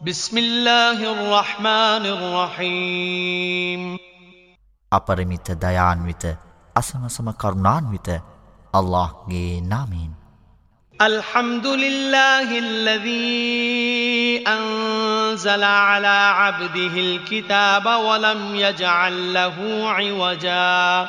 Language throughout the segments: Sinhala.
بسم الله الرحمن الرحيم අපරිමිත දයාන්විත අසමසම කරුණාන්විත අල්ලාහ්ගේ නාමයෙන් الحمد لله الذي أنزل على عبده الكتاب ولم يجعل له عوجاً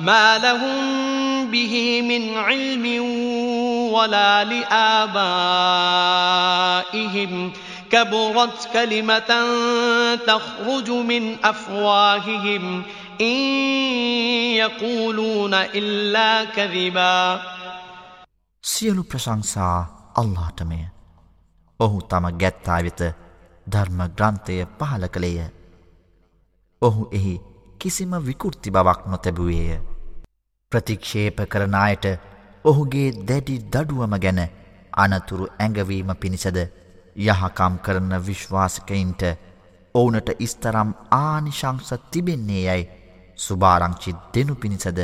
ما لهم به من علم ولا لآبائهم كبرت كلمة تخرج من أفواههم إن يقولون إلا كذبا සියලු ප්‍රශංසා අල්ලාටමය. ඔහු තම ගැත්තා වෙත ධර්ම ග්‍රන්ථය පහල කළේය. ඔහු එහි කිසිම විකෘති බවක් නොතැබුවේය. ප්‍රතික්ෂේප කරනායට ඔහුගේ දැඩි දඩුවම ගැන අනතුරු ඇඟවීම පිණිසද යහකම් කරන විශ්වාසකයින්ට ඕනට ඉස්තරම් ආනිශංස තිබෙන්නේ යැයි සුභාරංචි දෙනු පිණිසද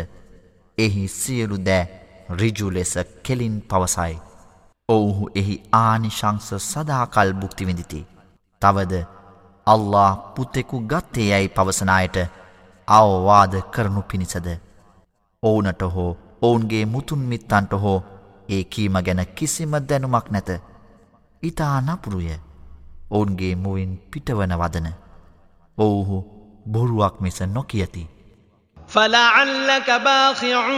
එහි සියලු දෑ රිජු ලෙස කෙලින් පවසයි. ඔවුහු එහි ආනිශංස සදාකල් බුක්තිවිඳිති. තවද අල්له පුතෙකු ගත්තේ යැයි පවසනායට අවවාද කරනු පිණිසද. ඕනට හෝ ඔවුන්ගේ මුතුන්මිත්තන්ට හෝ ඒ කීම ගැන කිසිම දැනුමක් නැත. ඉතා නපුරුය ඔවුන්ගේ මුවින් පිටවන වදන. ඔවුහු බොරුවක් මිස නොකියති. فلعلك باخع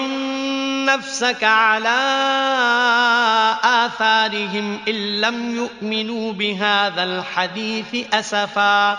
نفسك على آثارهم إن لم يؤمنوا بهذا الحديث أسفا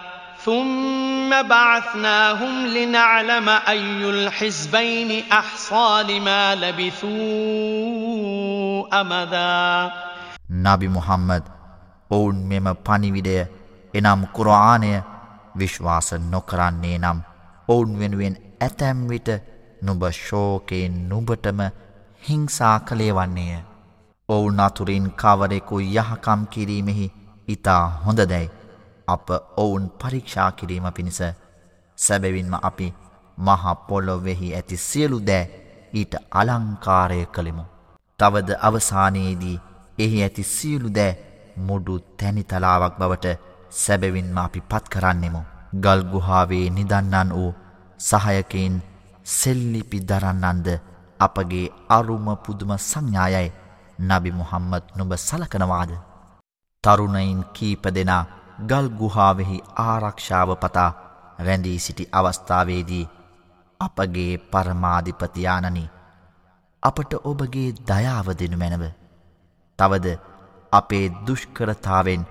ثم بعثناهم لنعلم أي الحزبين أحصى لما لبثوا أمدا නබි මුහම්මද ඔවුන් මෙම පනිවිඩය එනම් කුරආනය විශ්වාස නොකරන්නේ නම් ඔවුන් වෙනුවෙන් ඇතැම් විට නුබ ශෝකයෙන් නුබටම හිංසා කළේ වන්නේය. ඔවුන් අතුරින් කවරෙකු යහකම් කිරීමෙහි ඉතා හොඳදැයි අප ඔවුන් පරීක්ෂා කිරීම පිණිස සැබවින්ම අපි මහපොලොවෙහි ඇති සියලු දෑ ඊට අලංකාරය කළෙමු. තවද අවසානයේදී එහි ඇති සියලු දෑ මුඩු තැනිතලාවක් බවට සැබවින්ම අපි පත් කරන්නෙමු. ගල්ගුහාවේ නිදන්නන් වූ සහයකයින් සෙල්ලිපි දරන්නන්ද අපගේ අරුම පුදුම සංඥායයි නබි මුහම්මත් නුඹ සලකනවාද. තරුණයින් කීප දෙනා ගල් ගුහාවෙහි ආරක්ෂාව පතා රැඳී සිටි අවස්ථාවේදී අපගේ පරමාධිපතියානනි අපට ඔබගේ දයාව දෙනු මැනව. තවද අපේ දුෂ්කරතාවෙන්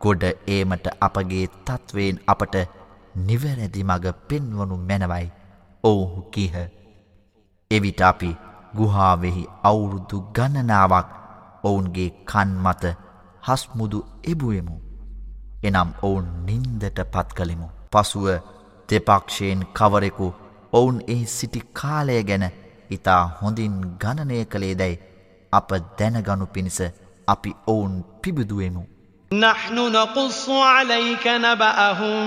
ගොඩ ඒමට අපගේ තත්ත්වයෙන් අපට නිවැරැදි මග පෙන්වනු මැනවයි ඔවුහු කීහ. එවිට අපි ගුහාවෙහි අවුරුදු ගණනාවක් ඔවුන්ගේ කන් මත හස්මුදු එබුවෙමු. එනම් ඔවුන් නින්දට පත් කළෙමු. පසුව දෙපක්ෂයෙන් කවරෙකු ඔවුන් එහි සිටි කාලය ගැන ඉතා හොඳින් ගණනය කළේ දැයි අප දැනගනු පිණිස අපි ඔවුන් පිබිදුවෙමු. نحن نقص عليك نبأهم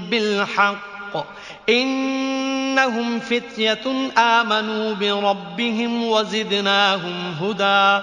بالحق إنهم فتية آمنوا بربهم وزدناهم هدى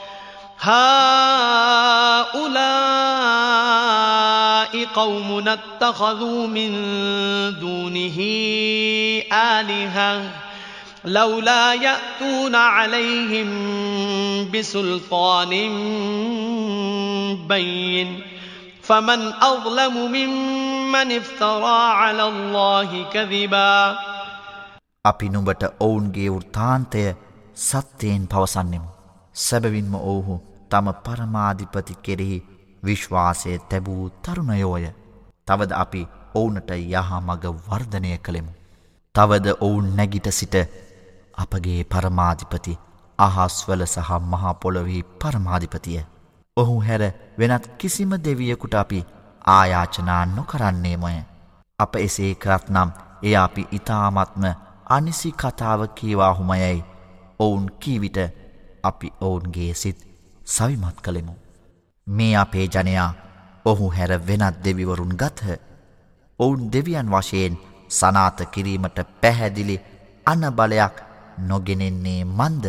هؤلاء قوم اتخذوا من دونه آلهة لولا يأتون عليهم بسلطان بين فمن أظلم ممن افترى على الله كذبا අපි නුඹට ඔවුන්ගේ වෘතාන්තය සත්‍යයෙන් පවසන්නෙමු. සැබවින්ම ඔවුහු තම පරමාධිපති කෙරෙහි විශ්වාසය තැබූ තරුණයෝය. තවද අපි ඔවුනට යහමග වර්ධනය කළෙමු. තවද ඔවුන් නැගිට සිට අපගේ පරමාධිපති අහස්වල සහ මහපොළොවෙහි පරමාධිපතිය. ඔහු හැර වෙනත් කිසිම දෙවියකුට අපි ආයාචනා නොකරන්නේමය. අප එසේ කරත්නම් එය අපි ඉතාමත්ම අනිසි කතාව කීවාහුමයයි ඔවුන් කීවිට අපි ඔවුන්ගේ සිත් සවිමත් කළෙමු. මේ අපේ ජනයා ඔහු හැර වෙනත් දෙවිවරුන් ගත්හ. ඔවුන් දෙවියන් වශයෙන් සනාත කිරීමට පැහැදිලි අනබලයක් නොගෙනෙන්නේ මන්ද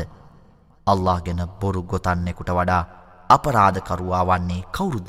අල්له ගැන බොරු ගොතන්නෙකුට වඩා අපරාධකරුවා වන්නේ කවුරුද.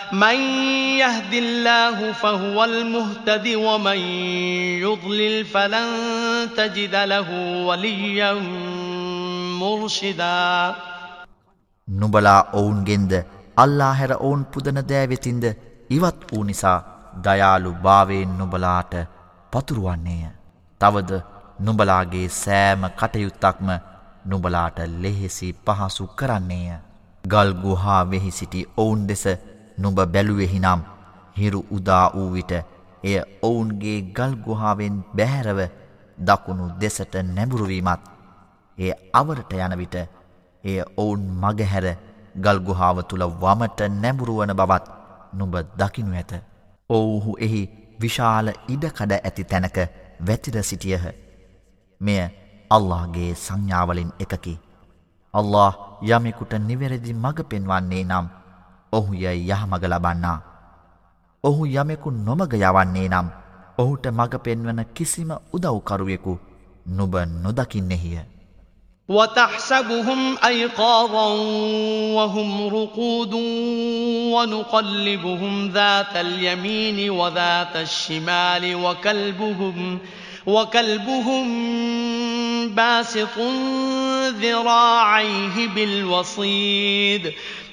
من يهد الله فهو المهتد ومن يضلل فلن تجد له وليا مرشدا නුබලා ඔවුන්ගෙන්ද අල්ලා හැර ඔවුන් පුදන දෑවෙතින්ද ඉවත් වූ නිසා දයාලු භාවයෙන් නුබලාට පතුරුවන්නේය. තවද නුබලාගේ සෑම කටයුත්තක්ම නුබලාට ලෙහෙසි පහසු කරන්නේය. ගල්ගුහා වෙහි සිටි ඔවුන් දෙස නුඹ බැලුවේ හිනම් හිරු උදා වූ විට එය ඔවුන්ගේ ගල් ගුහාවෙන් බැහැරව දකුණු දෙසට නැඹුරු වීමත් එය අවරට යන විට එය ඔවුන් මගහැර ගල් ගුහාව තුල වමට නැඹුරු වන බවත් නුඹ දකිනු ඇත. ඔව්හු එහි විශාල ඉඩකඩ ඇති තැනක වැතිර සිටියහ. මෙය අල්ලාහගේ සංඥාවලින් එකකි. අල්ලාහ යමෙකුට නිවැරදි මඟ පෙන්වන්නේ නම් ඔහු ය යහමග ලබන්නා. ඔහු යමෙකු නොමග යවන්නේ නම් ඔහුට මඟ පෙන්වන කිසිම උදව්කරුවෙකු නුබ නොදකින්නෙහිය. وتحسبهم أيقاظا وهم رقود ونقلبهم ذات اليمين وذات الشمال وكلبهم وكلبهم باسط ذراعيه بالوصيد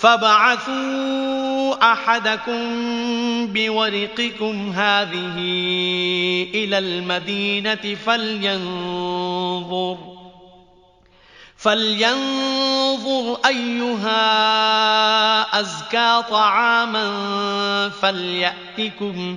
فابعثوا أحدكم بورقكم هذه إلى المدينة فلينظر فلينظر أيها أزكى طعاما فليأتكم فليأتكم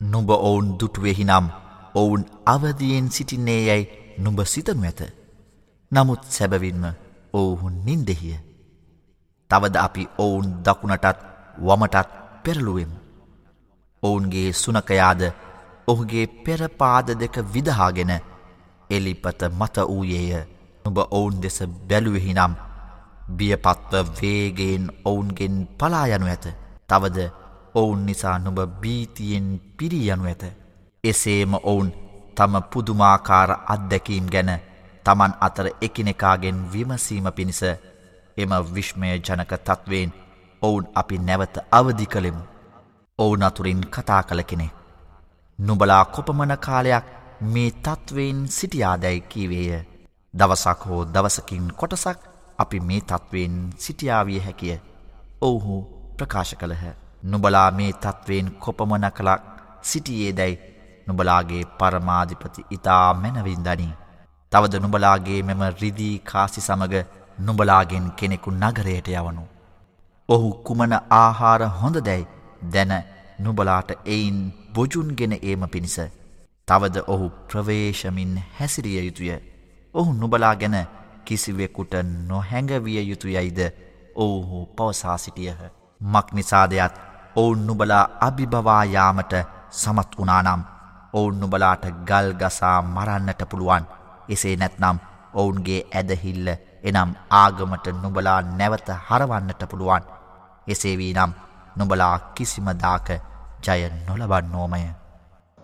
නුඹ ඔවුන් දුටුවෙහි නම් ඔවුන් අවදියෙන් සිටින්නේ යැයි නුඹ සිතනු ඇත. නමුත් සැබවින්ම ඔවුහු නින්දෙහිය. තවද අපි ඔවුන් දකුණටත් වමටත් පෙරළුවෙමු. ඔවුන්ගේ සුනකයාද ඔහුගේ පෙරපාද දෙක විදහාගෙන එලිපත මත වූයේය නුඹ ඔවුන් දෙස බැලුවෙහි නම් බියපත්ව වේගෙන් ඔවුන්ගෙන් පලායනු ඇත තවද ඔවුන් නිසා නුඹ බීතියෙන් පිරියනු ඇත එසේම ඔවුන් තම පුදුමාකාර අත්දැකීම් ගැන තමන් අතර එකිනෙකාගෙන් විමසීම පිණිස එම විශ්මය ජනක තත්වයෙන් ඔවුන් අපි නැවත අවදි කළෙමු. ඔවුන් අතුරින් කතා කළ කෙනෙ. නුබලා කොපමන කාලයක් මේ තත්ත්වයෙන් සිටියාදැයි කීවේය. දවසක් හෝ දවසකින් කොටසක් අපි මේ තත්ත්වයෙන් සිටියාවිය හැකිය. ඔවුහු ප්‍රකාශ කළහ. නුබලා මේ තත්ත්වයෙන් කොපමන කළක් සිටියේ දැයි නුබලාගේ පරමාධිපති ඉතා මැනවින්දනී. තවද නුබලාගේ මෙම රිදී කාසි සමග නුබලාගෙන් කෙනෙකු නගරයට යවනු. ඔහු කුමන ආහාර හොඳ දැයි දැන නුබලාට එයින් බොජුන්ගෙන ඒම පිණිස. තවද ඔහු ප්‍රවේශමින් හැසිරිය යුතුය. ඔහු නුබලා ගැන කිසිවෙකුට නොහැඟවිය යුතුයයිද ඔවුහු පවසා සිටියහ. මක් නිසාදයක් ඔවුන් නුබලා අභිභවායාමට සමත් වනානම් ඔවුන් නුබලාට ගල් ගසා මරන්නට පුළුවන්. එසේ නැත්නම් ඔවුන්ගේ ඇදහිල්ල එනම් ආගමට නුබලා නැවත හරවන්නට පුළුවන්. එසේ වී නම් නුබලා කිසිමදාක ජය නොලබන්නෝමය.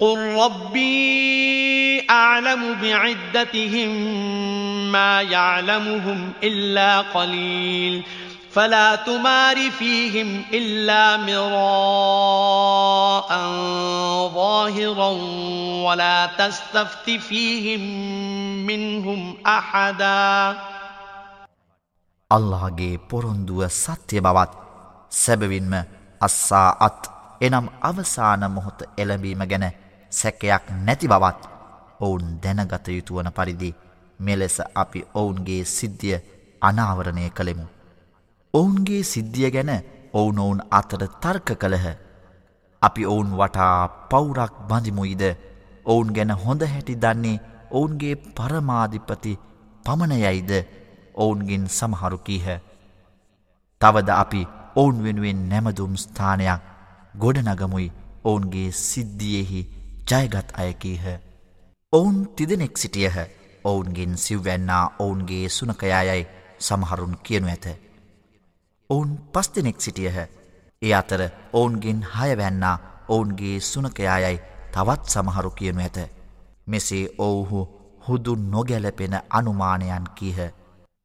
قل ربي أعلم بعدتهم ما يعلمهم إلا قليل فلا تمار فيهم إلا مراء ظاهرا ولا تستفت فيهم منهم أحدا الله جي بورندو ساتي بابات سببين ما අත් එනම් අවසාන මොහොත එළඹීම ගැන සැකයක් නැති බවත් ඔවුන් දැනගත යුතුවන පරිදි මෙලෙස අපි ඔවුන්ගේ සිද්ධිය අනාවරණය කළෙමු. ඔවුන්ගේ සිද්ධිය ගැන ඔවුනොවුන් අතර තර්ක කළහ. අපි ඔවුන් වටා පවුරක් බඳිමුයිද ඔවුන් ගැන හොඳ හැටි දන්නේ ඔවුන්ගේ පරමාධිපති පමණයයිද ඔවුන්ගෙන් සමහරු කීහ. තවද අපි ඔවුන් වෙනුවෙන් නැමදුම් ස්ථානයක් ගොඩනගමුයි ඔවුන්ගේ සිද්ධියෙහි ජයගත් අයකීහ. ඔවුන් තිදෙනෙක් සිටියහ ඔවුන්ගෙන් සිව්වැන්නා ඔවුන්ගේ සුනකයායයි සමහරුන් කියනු ඇත. ඔවුන් පස් දෙනෙක් සිටියහ ඒ අතර ඔවුන්ගෙන් හයවැන්නා ඔවුන්ගේ සුනකයායයි තවත් සමහරු කියනු ඇත. මෙසේ ඔවුහු හුදු නොගැලපෙන අනුමානයන් කීහ.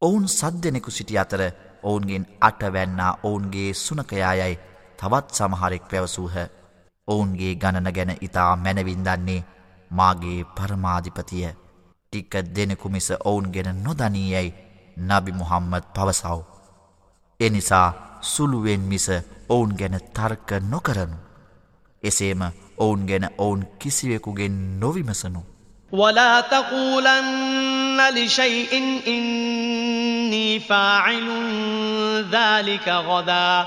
ඔවුන් සද්දෙනෙකු සිටි අතර ඔවුන්ගෙන් අටවැන්නා ඔවුන්ගේ සුනකයායයි තවත් සමහරෙක් පැවසූහ. ඔවුන්ගේ ගණන ගැන ඉතා මැනවින්දන්නේ මාගේ පරමාධිපතිය ටික්ක දෙනෙකු මිස ඔවුන් ගෙන නොදනීයැයි නබි මුහම්මද පවසව්. එනිසා සුළුවෙන් මිස ඔවුන් ගැන තර්ක නොකරනු. එසේම ඔවුන් ගැන ඔවුන් කිසිවෙකුගෙන් නොවිමසනු. ولا تقولن لشيء إني فاعل ذلك غدا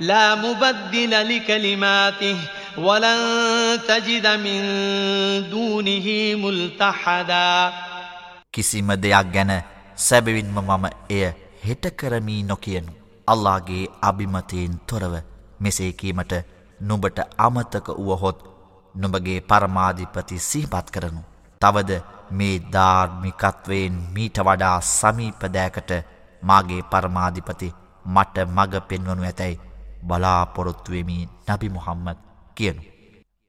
لا مبدل لكلماته ولن تجد من دونه ملتحدا කිසිම දෙයක් ගැන සැබවින්ම මම එය හෙට කරමී නොකියනු. අල්ලාගේ අභිමතයෙන් තොරව මෙසේ කීමට නුඹට අමතක වුවහොත් නුඹගේ පරමාධිපති සිහිපත් කරනු. තවද මේ ධාර්මිකත්වයෙන් මීට වඩා සමීපදෑකට මාගේ පරමාධිපති මට මඟ පෙන්වනු ඇතැයි බලාපොරොත්තුවෙමි නබි මුහම්මද කියනු.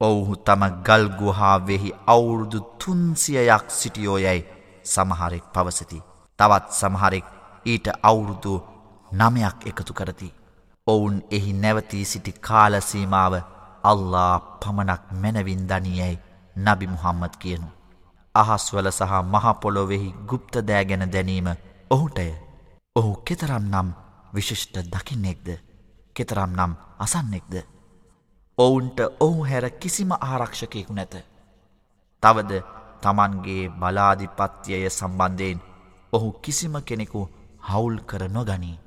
ඔවුහු තම ගල්ගුහාවෙහි අවුරුදු තුන්සියයක් සිටියෝ යැයි සමහරෙක් පවසති. තවත් සමහරෙක් ඊට අවුරුදු නමයක් එකතු කරති. ඔවුන් එහි නැවතී සිටි කාලසීමාව අල්ලා පමණක් මැනවින් දනියැයි නබි මුහම්මද කියනු. අහස්වල සහ මහපොලොවෙහි ගුප්ත දෑගැන දැනීම ඔහුටය. ඔහු කෙතරම් නම් විශිෂ්ට දකින්නෙක්ද කෙතරම් නම් අසන්නෙක්ද. ඔවුන්ට ඔහු හැර කිසිම ආරක්ෂකයෙකු නැත. තවද තමන්ගේ බලාධිපත්‍යය සම්බන්ධයෙන් ඔහු කිසිම කෙනෙකු හවුල් කර නොගනී.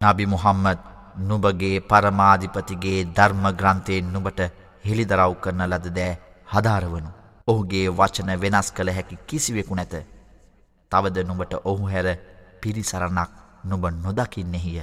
නබි මුහම්මද නුබගේ පරමාධිපතිගේ ධර්ම ග්‍රන්ථයෙන් නුබට හෙළිදරව් කරන ලද දෑ හදාරවනු. ඔහුගේ වචන වෙනස් කළ හැකි කිසිවෙකු නැත. තවද නුඹට ඔහු හැර පිරිසරණක් නුබ නොදකින්නෙහිය.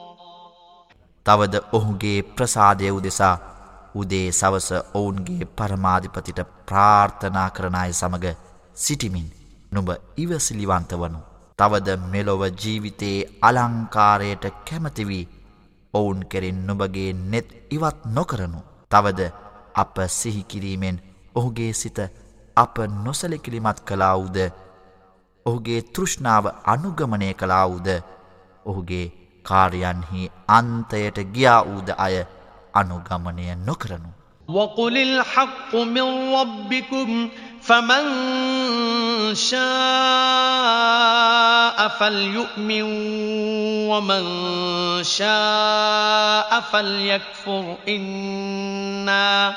තවද ඔහුගේ ප්‍රසාදය උදෙසා උදේ සවස ඔවුන්ගේ පරමාධිපතිට ප්‍රාර්ථනා කරන අය සමඟ සිටිමින් නුඹ ඉවසිලිවන්ත වනු. තවද මෙලොව ජීවිතයේ අලංකාරයට කැමතිවී ඔවුන් කෙරෙන් නුබගේ නෙත් ඉවත් නොකරනු. තවද අප සිහිකිරීමෙන් ඔහුගේ සිත අප නොසලකිලිමත් කලාවුද ඔහුගේ තෘෂ්ණාව අනුගමනය කලාවුද ඔහුගේ කාර්යන්හි අන්තයට ගියා වූද අය අනුගමනය නොකරනු. وقل الحق من ربكم فمن شاء فليؤمن ومن شاء فليكفر إنا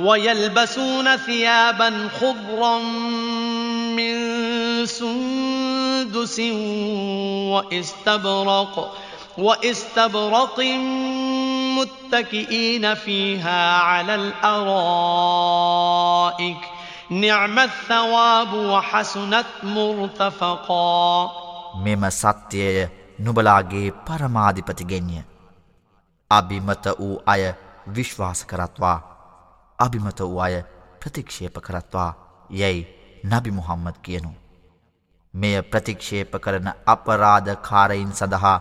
ويلبسون ثيابا خضرا من سندس واستبرق واستبرق متكئين فيها على الأرائك نعم الثواب وحسنت مرتفقا මෙම සත්‍යය නුබලාගේ පරමාධිපතිගෙන්ය අභිමත වූ අය විශ්වාස කරත්වා අභිමත වූ අය ප්‍රතික්ෂේප කරත්වා යැයි නබි මුහම්මද කියනු. මෙය ප්‍රතික්ෂේප කරන අපරාධකාරයින් සඳහා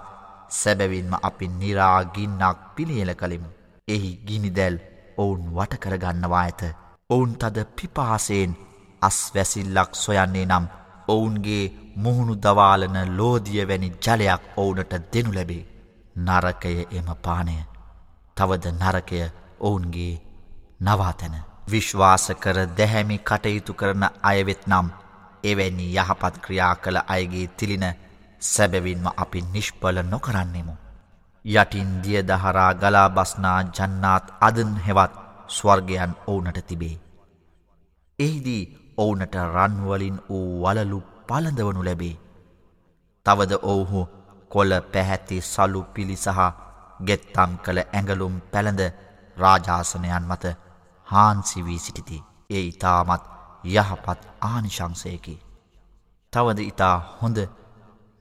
සැබැවින්ම අපි නිරාගින්නක් පිළියල කළෙමු. එහි ගිනිදැල් ඔවුන් වටකරගන්නවා ඇත. ඔවුන් තද පිපාසයෙන් අස්වැසිල්ලක් සොයන්නේ නම් ඔවුන්ගේ මුහුණු දවාලන ලෝදිය වැනි ජලයක් ඔවුනට දෙනු ලැබේ. නරකය එම පානය. තවද නරකය ඔවුන්ගේ නවාතැන. විශ්වාස කර දැහැමි කටයුතු කරන අයවෙත් නම් එවැනි යහපත් ක්‍රියා කළ අයගේ තිලින සැබැවින්ම අපි නිෂ්පල නොකරන්නෙමු. යටින් දිය දහරා ගලා බස්නා ජන්නාත් අදන් හෙවත් ස්වර්ගයන් ඕනට තිබේ. එහිදී ඔවුනට රන්වලින් වූ වලලු පලඳවනු ලැබේ. තවද ඔවුහු කොල පැහැති සලු පිළි සහ ගෙත්තම් කළ ඇඟලුම් පැළඳ රාජාසනයන් මත හාන්සිවී සිටිති. ඒ ඉතාමත් යහපත් ආනිශංසයකි. තවද ඉතා හොඳ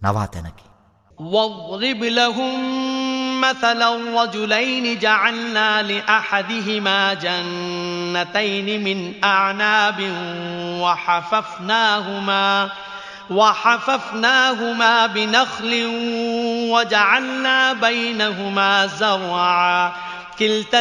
නවාතැනකි. واضرب لهم مثلا رجلين جعلنا لأحدهما جنتين من أعناب وحففناهما وحففناهما بنخل وجعلنا بينهما زرعا كلتا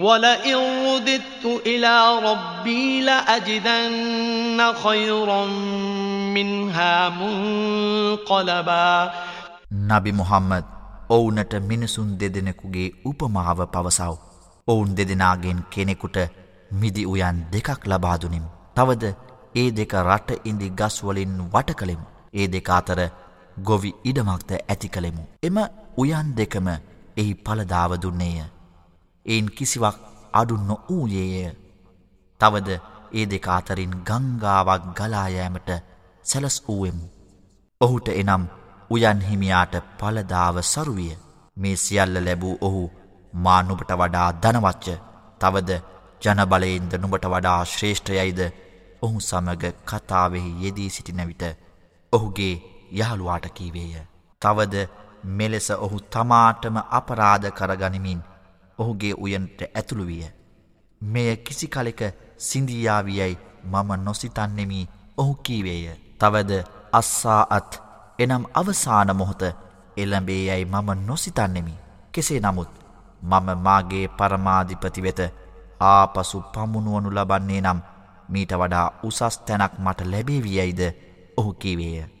ولئن رددت إلى ربي لأجدن خيرا منها منقلبا නබි මුහම්මද ඔවුනට මිනිසුන් දෙදෙනෙකුගේ උපමාව පවසව. ඔවුන් දෙදෙනගෙන් කෙනෙකුට මිදි උයන් දෙකක් ලබාදුනිම්. තවද ඒ දෙක රට ඉදි ගස්වලින් වට කළෙමු. ඒ දෙක අතර ගොවි ඉඩමක්ද ඇති කළෙමු. එම උයන් දෙකම එහි පලදාව දුන්නේය. එයින් කිසිවක් අඩු නොවූයේය. තවද ඒ දෙක අතරින් ගංගාවක් ගලායෑමට සැලස් වූවෙමු. ඔහුට එනම් උයන් හිමියාට පලදාව සරුවිය මේ සියල්ල ලැබූ ඔහු මා නුබට වඩා දනවච්ච තවද ජනබලයෙන්ද නුබට වඩා ශ්‍රේෂ්ඨයයිද ඔහු සමග කතාවෙහි යෙදී සිටින විට ඔහුගේ යහළුවාට කීවේය. තවද මෙලෙස ඔහු තමාටම අපරාධ කරගනිමින් ඔහුගේ උයන්ට ඇතුළු විය. මෙය කිසි කලෙක සිින්දියාවියයි මම නොසිතන්නෙමි ඔහු කීවේය. තවද අස්සා අත් එනම් අවසාන මොහොත එළඹේ යැයි මම නොසිතන්නෙමි. කෙසේ නමුත් මම මාගේ පරමාධිපති වෙත ආපසු පමුණුවනු ලබන්නේ නම් මීට වඩා උසස් තැනක් මට ලැබේවියයිද ඔහු කිවේය.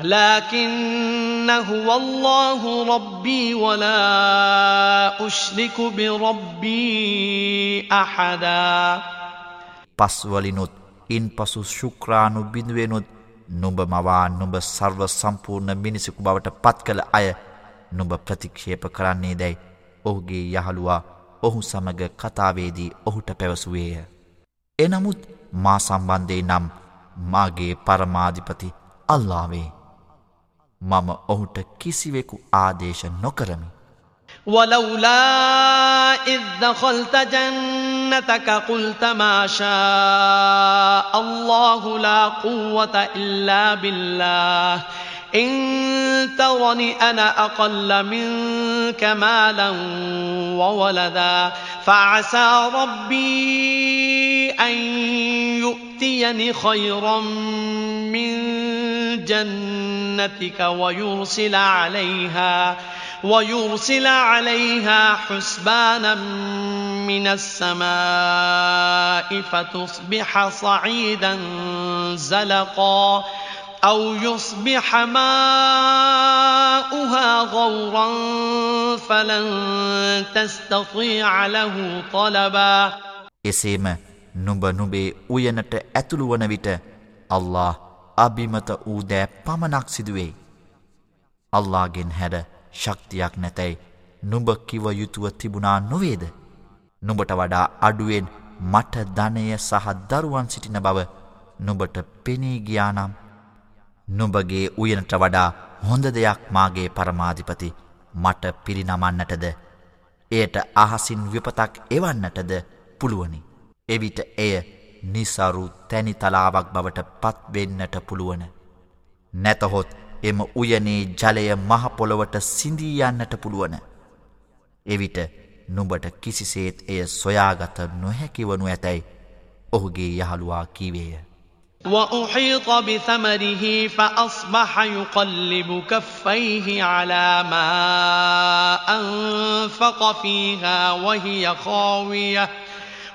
لكن هو الله ربي ولا أشرك بربي أحدا පස්වලිනුත් ඉන් පසු ශුක්‍රාණු බිඳුවෙනුත් නුඹ මවා නුඹ සර්ව සම්පූර්ණ මිනිසකු බවට පත් කළ අය නුඹ ප්‍රතික්ෂේප කරන්නේ දැයි ඔහුගේ යහළුවා ඔහු සමග කතාවේදී ඔහුට පැවසුවේය. එනමුත් මා සම්බන්ධය නම් මාගේ පරමාධිපති අල්ලාවේ. මම ඔහුට කිසිවෙකු ආදේශ නොකරමි. ولولا إذ دخلت جنتك قلت ما شاء الله لا قوة إلا بالله إن ترني أنا أقل من منك مالا وولدا فعسى ربي أن يؤتيني خيرا من جنتك جنتك ويرسل عليها ويرسل عليها حسبانا من السماء فتصبح صعيدا زلقا أو يصبح ماؤها غورا فلن تستطيع له طلبا. اسم නුඹ නුබේ උයනට ඇතුළු ونبيت الله අභිමත වූ දෑ පමණක් සිදුවේ. අල්ලාගෙන් හැර ශක්තියක් නැතැයි නුඹ කිව යුතුව තිබුණා නොවේද. නුඹට වඩා අඩුවෙන් මට ධනය සහ දරුවන් සිටින බව නුඹට පෙනී ගියානම් නුඹගේ උයනට වඩා හොඳ දෙයක් මාගේ පරමාධිපති මට පිරිනමන්නටද එයට අහසින් විපතක් එවන්නටද පුළුවනි. එවිට එය නිසරු තැනි තලාවක් බවට පත්වෙන්නට පුළුවන. නැතහොත් එම උයනේ ජලය මහපොළොවට සිින්දීයන්නට පුළුවන. එවිට නුඹට කිසිසේත් එය සොයාගත නොහැකිවනු ඇතැයි ඔහුගේ යහළුවා කීවේය. وأحيط بثمره فأصبح يقلب كفيه على ما أنفق فيها وهي خاوية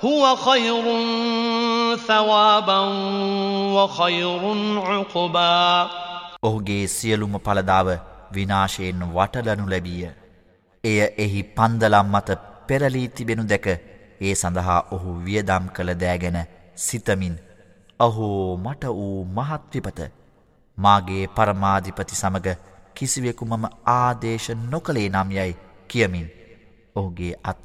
هو خير ثوابا وخير عقبا ඔහුගේ සියලුම පලදාව විනාශයෙන් වටලනු ලැබිය. එය එහි පන්දලම් මත පෙරලී තිබෙනු දැක ඒ සඳහා ඔහු වියදම් කළ දෑගැන සිතමින් අහෝ මට වූ මහත්විපත මාගේ පරමාධිපති සමග කිසිවෙකු මම ආදේශ නොකළේ නම් යැයි කියමින් ඔහුගේ අත්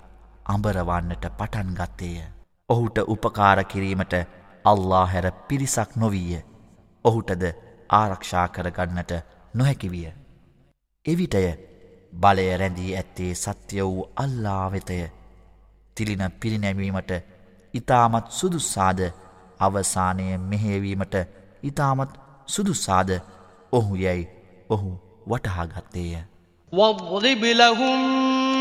අඹරවන්නට පටන් ගත්තේය. ඔහුට උපකාර කිරීමට අල්ලා හැර පිරිසක් නොවීය. ඔහුටද ආරක්ෂා කරගන්නට නොහැකිවිය. එවිටය බලය රැඳී ඇත්තේ සත්‍ය වූ අල්ලා වෙතය. තිලින පිරිනැමීමට ඉතාමත් සුදුස්සාද අවසානය මෙහෙවීමට ඉතාමත් සුදුස්සාද ඔහු යැයි ඔහු වටහාගත්තේය. واضرب لهم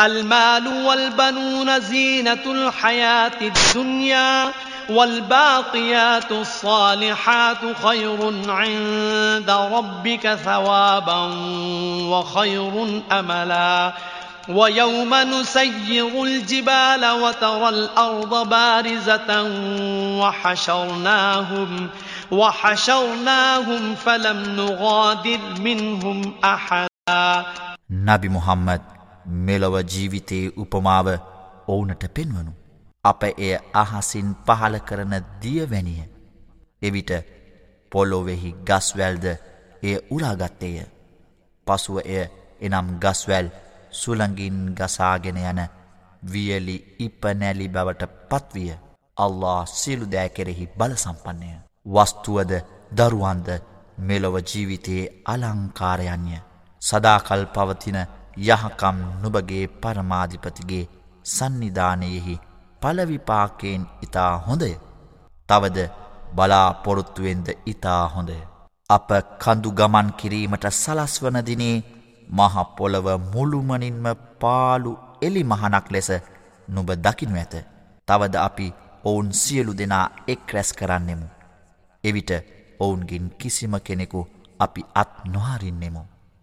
المال والبنون زينة الحياة الدنيا والباقيات الصالحات خير عند ربك ثوابا وخير أملا. ويوم نسير الجبال وترى الأرض بارزة وحشرناهم وحشرناهم فلم نغادر منهم أحدا. نبي محمد මෙලොව ජීවිතයේ උපමාව ඔවුනට පෙන්වනු. අප එය අහසින් පහල කරන දියවැනිය. එවිට පොලොවෙහි ගස්වැල්ද එය උලාගත්තේය. පසුව එය එනම් ගස්වැල් සුළඟින් ගසාගෙන යන වියලි ඉපනැලි බවට පත්විය. අල්له සිලු දෑ කෙරෙහි බලසම්පන්නය. වස්තුවද දරුවන්ද මෙලොව ජීවිතයේ අලංකාරයන්ය. සදාකල් පවතින යහකම් නුබගේ පරමාධිපතිගේ සන්නිධානයෙහි පලවිපාකයෙන් ඉතා හොඳය. තවද බලාපොරොත්තුවෙන්ද ඉතා හොඳය. අප කඳු ගමන් කිරීමට සලස්වනදිනේ මහපොළව මුළුමනින්ම පාලු එලි මහනක් ලෙස නුබ දකිනු ඇත. තවද අපි ඔවුන් සියලු දෙනා එක් රැස් කරන්නෙමු. එවිට ඔවුන්ගින් කිසිම කෙනෙකු අපි අත් නොහරින්නෙමු.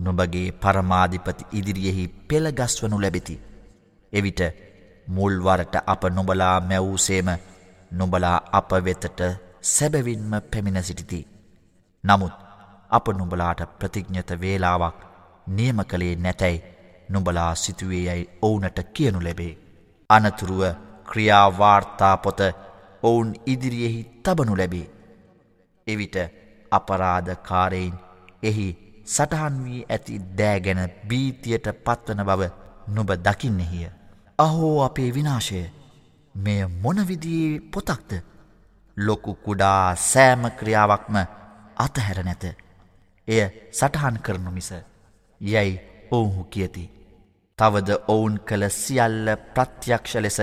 නුඹගේ පරමාධිපති ඉදිරියෙහි පෙළගස්වනු ලැබෙති. එවිට මුල්වරට අප නොබලා මැවූසේම නොබලා අප වෙතට සැබවින්ම පැමිණ සිටිති. නමුත් අප නුබලාට ප්‍රතිඥ්ඥත වේලාවක් නියම කළේ නැතැයි නුබලා සිතුවේ යැයි ඔවුනට කියනු ලැබේ. අනතුරුව ක්‍රියාවාර්තා පොත ඔවුන් ඉදිරියෙහි තබනු ලැබේ. එවිට අපරාධකාරයෙන් එහි සටහන් වී ඇති දෑගැන බීතියට පත්වන බව නොබ දකින්නෙහිය. අහෝ අපේ විනාශය මෙය මොනවිදියේ පොතක්ද ලොකු කුඩා සෑම ක්‍රියාවක්ම අතහැර නැත. එය සටහන් කරනු මිස යැයි ඔවුහු කියති. තවද ඔවුන් කළ සියල්ල ප්‍රත්‍යක්ෂ ලෙස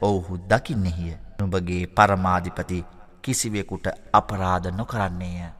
ඔවුහු දකින්නෙහිය. නුඹගේ පරමාධිපති කිසිවෙකුට අපරාධ නොකරන්නේය.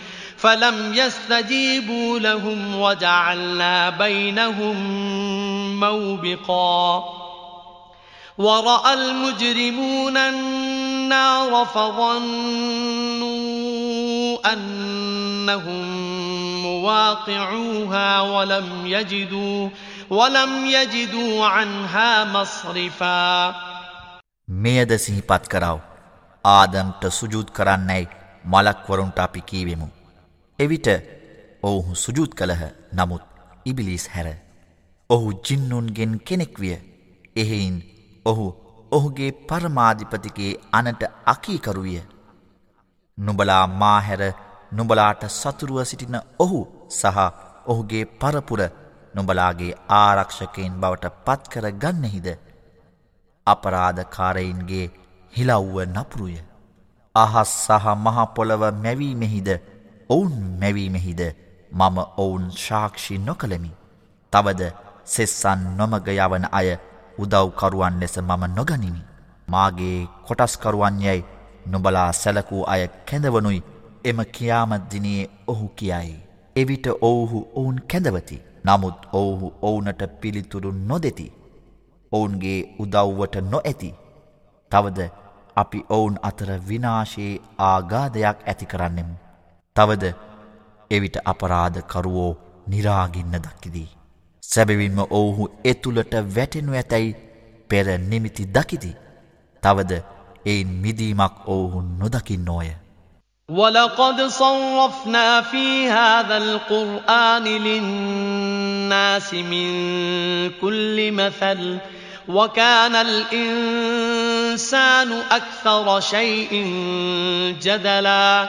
فلم يستجيبوا لهم وجعلنا بينهم موبقا ورأى المجرمون النار فظنوا أنهم مواقعوها ولم يجدوا ولم يجدوا عنها مصرفا මෙයද සිහිපත් කරව ආදම්ට සුජූත් කරන්නයි මලක්වරුන්ට අපි කීවෙමු. එවිට ඔවුහු සුජූත් කළහ නමුත් ඉබිලිස් හැර. ඔහු ජින්නුන්ගෙන් කෙනෙක් විය. එහෙයින් ඔහු ඔහුගේ පරමාධිපතිගේ අනට අකීකරුවිය. නුබලා මාහැර නුබලාට සතුරුව සිටින ඔහු සහ ඔහුගේ පරපුර නුබලාගේ ආරක්ෂකයෙන් බවට පත්කර ගන්නෙහිද. අපරාධකාරයින්ගේ හිලව්ව නපුරුය. අහස් සහ මහපොළව මැවීමෙහිද ඔවුන් මැවීමෙහිද මම ඔවුන් ශාක්ෂි නොකළමි. තවද සෙස්සන් නොමග යවන අය උදව්කරුවන් ලෙස මම නොගනිමි. මාගේ කොටස්කරුවන් යැයි නොබලා සැලකූ අය කැඳවනුයි එම කියාමත්දිනයේ ඔහු කියයි. එවිට ඔවුහු ඔවුන් කැඳවති. නමුත් ඔවුහු ඔවුනට පිළිතුරු නොදෙති. ඔවුන්ගේ උදව්වට නොඇති. තවද අපි ඔවුන් අතර විනාශයේ ආගාධයක් ඇති කරන්නෙමු. තවද එවිට අපරාධකරුවෝ නිරාගින්න දකිදී. සැබවින්ම ඔවුහු එතුළට වැටෙනු ඇතැයි පෙර නිමිති දකිති. තවද එයින් මිදීමක් ඔවුහු නොදකින් නෝය. ولقد صرفنا في هذا القرآن للناس من كل مثل وكان الإنسان أكثر شيء جدلا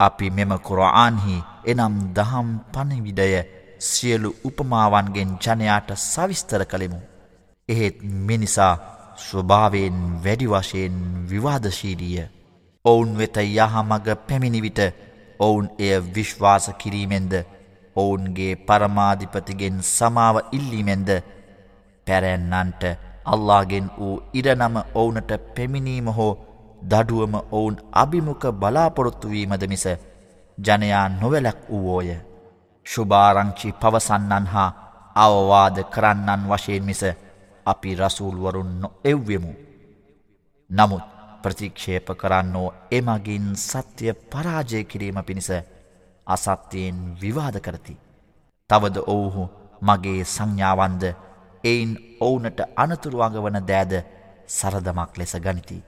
අපි මෙම කුරආන්හි එනම් දහම් පණවිඩය සියලු උපමාවන්ගෙන් ජනයාට සවිස්තර කළෙමු. එහෙත් මිනිසා ස්වභාවයෙන් වැඩි වශයෙන් විවාදශීලිය. ඔවුන් වෙත යහමග පැමිණිවිට ඔවුන් එය විශ්වාස කිරීමෙන්ද ඔවුන්ගේ පරමාධිපතිගෙන් සමාව ඉල්ලීමෙන්ද පැරැන්නන්ට අල්ලාගෙන් වූ ඉරනම ඔවුනට පැමිණීම හෝ දඩුවම ඔවුන් අභිමුඛ බලාපොරොත්තුවීමද මිස ජනයා නොවැලක් වූෝය. ශුභාරංචි පවසන්නන් හා අවවාද කරන්නන් වශයෙන් මිස අපි රසූල්වරුන් නො එව්වෙමු. නමුත් ප්‍රතික්ෂේප කරන්නෝ එමගින් සත්‍යය පරාජය කිරීම පිණිස අසත්‍යයෙන් විවාද කරති. තවද ඔවුහු මගේ සංඥාවන්ද එයින් ඔවුනට අනතුරුවඟ වන දෑද සරදමක් ලෙස ගනිති.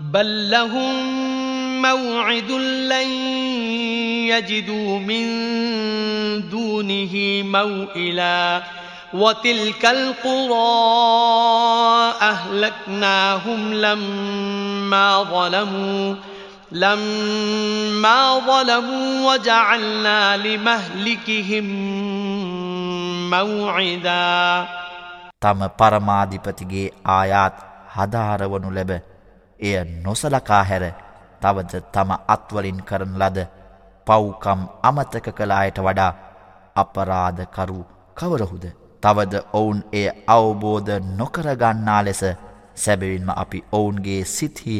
بل لهم موعد لن يجدوا من دونه موئلا وتلك القرى أهلكناهم لما ظلموا لما ظلموا وجعلنا لمهلكهم موعدا තම පරමාධිපතිගේ ආයාත් හදාරවනු ලැබ එය නොසලකා හැර තවද තම අත්වලින් කරන ලද පව්කම් අමතක කළ අයට වඩා අපරාධකරු කවරහුද තවද ඔවුන් එය අවබෝධ නොකරගන්නා ලෙස සැබවින්ම අපි ඔවුන්ගේ සිත්හි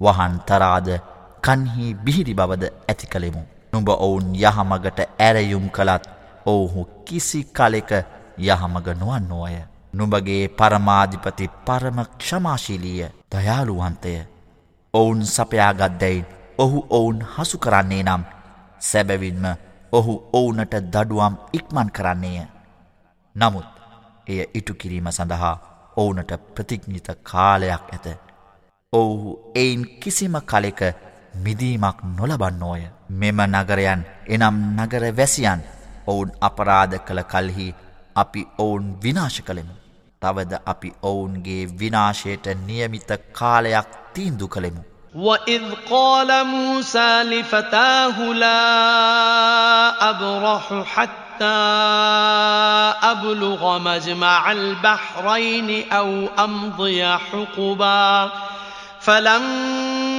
වහන් තරාද කන්හි බිහිරි බවද ඇති කළෙමු. නුඹ ඔවුන් යහමගට ඇරයුම් කළත් ඔවුහු කිසි කලෙක යහමග නොවන්නෝය. නුඹගේ පරමාධිපති පරම ක්ෂමාශීලීය දයාළුවන්තය. ඔවුන් සපයාගත්දැයින් ඔහු ඔවුන් හසු කරන්නේ නම් සැබැවින්ම ඔහු ඔවුනට දඩුවම් ඉක්මන් කරන්නේය. නමුත් එය ඉටු කිරීම සඳහා ඔවුනට ප්‍රතිඥිත කාලයක් ඇත. ඔවුහු එයින් කිසිම කලෙක මිදීමක් නොලබන්නෝය. මෙම නගරයන් එනම් නගර වැසියන් ඔවුන් අපරාධ කළ කල්හි අපි ඔවුන් විනාශ කළෙමු. තවද අපි ඔවුන්ගේ විනාශයට නියමිත කාලයක් තීන්දු කළෙමු. وإذ قال موسى لفتاه لا أبرح حتى أبلغ مجمع البحرين أو أمضي حقبا فلما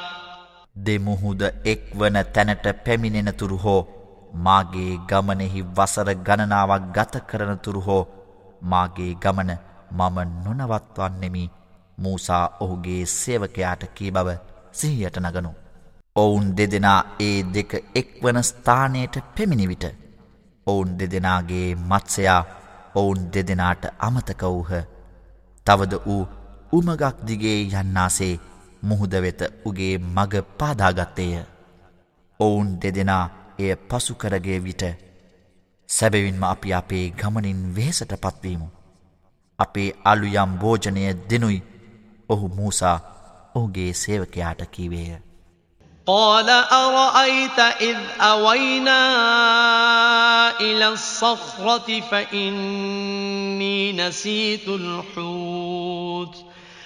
දෙමුහුද එක්වන තැනට පැමිණෙනතුරු හෝ මාගේ ගමනෙහි වසර ගණනාවක් ගත කරනතුරු හෝ මාගේ ගමන මම නොනවත්වන්නෙමි මූසා ඔහුගේ සේවකයාට කී බව සිහියට නගනු. ඔවුන් දෙදෙනා ඒ දෙක එක්වන ස්ථානයට පෙමිණිවිට. ඔවුන් දෙදෙනාගේ මත්සයා ඔවුන් දෙදෙනාට අමතක වූහ. තවද වූ උමගක් දිගේ යන්නාසේ මුහුද වෙත උගේ මග පාදාගත්තේය. ඔවුන් දෙදෙනා එය පසුකරගේ විට සැබවින්ම අපි අපේ ගමනින් වෙහෙසට පත්වීමු. අපේ අලුයම් භෝජනය දෙනුයි ඔහු මූසා ඔහුගේ සේවකයාට කීවේය. قال أرأيت إذ أوينا إلى الصخرة فإني نسيت الحوت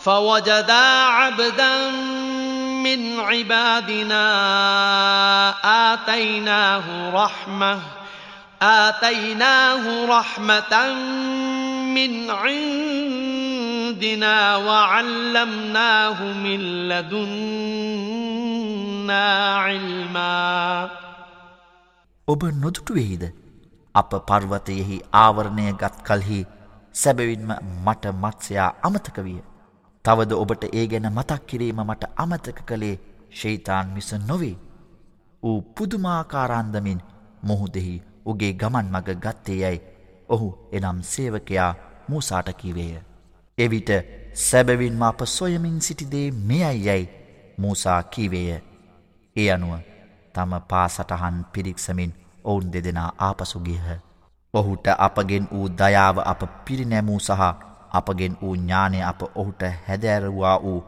فوجدا عبدا من عبادنا آتيناه رحمة آتيناه رحمة من عندنا وعلمناه من لدنا علما ඔබ නොදුටුවෙහිද අප පර්වතයෙහි ආවරණය ගත් කල්හි සැබවින්ම මට මත්සයා අමතක විය. තවද ඔබට ඒ ගැන මතක් කිරීම මට අමතක කළේ ශෛතාන් මිස නොවේ. ඌ පුදුමාකාරන්දමින් මුහුදෙහි උගේ ගමන් මග ගත්තේ යැයි ඔහු එනම් සේවකයා මූසාට කිවේය. එවිට සැබවින්ම අප සොයමින් සිටිදේ මෙයයි යැයි මූසා කීවේය. ඒ අනුව තම පාසටහන් පිරික්සමින් ඔවුන් දෙදෙනා ආපසුගියහ. ඔහුට අපගෙන් වූ දයාව අප පිරිනැමූ සහ අපගෙන් වූ ඥානය අප ඔහුට හැදෑරවා වූ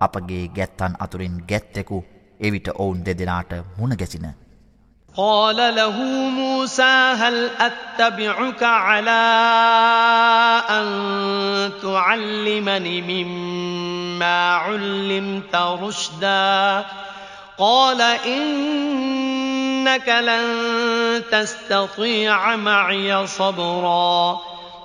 අපගේ ගැත්තන් අතුරින් ගැත්තෙකු එවිට ඔවුන් දෙදෙනාට මුණගැසින. قال له موسى هل أتبعك على أن تعلمني مما علمت رشدا قال إنك لن تستطيع معي صبرا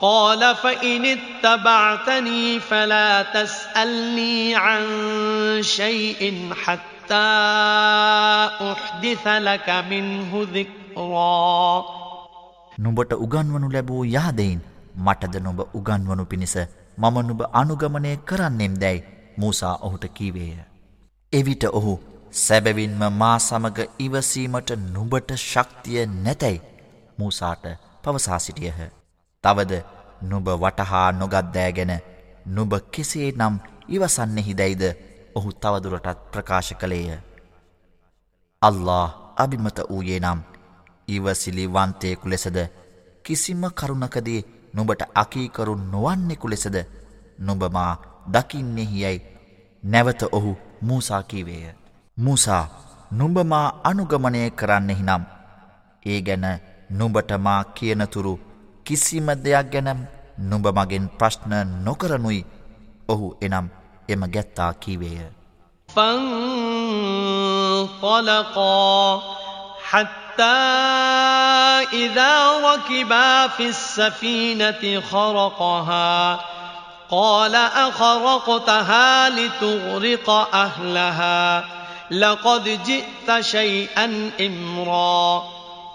قال فإن اتبعتني فلا تسألني عن شيء حتى أحدث لك منه ذكرا නුඹට උගන්වනු ලැබූ යහදයින් මටද නොබ උගන්වනු පිණිස මම නුබ අනුගමනය කරන්නෙම් දැයි මූසා ඔහුට කීවේය. එවිට ඔහු සැබවින්ම මා සමග ඉවසීමට නුබට ශක්තිය නැතැයි මූසාට පවසා සිටියහ. තවද නුබ වටහා නොගත්දෑගෙන නුබ කෙසේ නම් ඉවසන්නෙහි දැයිද? ඔහු තවදුරටත් ප්‍රකාශ කළේය. අල්له අභිමත වූයේ නම් ඉවසිලි වන්තයෙකු ලෙසද? කිසිම කරුණකදී නුඹට අකීකරු නොවන්නෙකු ලෙසද? නුඹමා දකින්නෙහි යැයි. නැවත ඔහු මූසා කීවේය. මූසා නුඹමා අනුගමනය කරන්නෙහි නම්. ඒ ගැන නුඹට මා කියනතුරු කිසිම දෙයක් ගැනම් නුඹ මගෙන් ප්‍රශ්න නොකරනුයි ඔහු එනම් එම ගැත්තා කීවේය. فانطلقا حتى إذا ركبا في السفينة خرقها قال أخرقتها لتغرق أهلها لقد جئت شيئا إمرا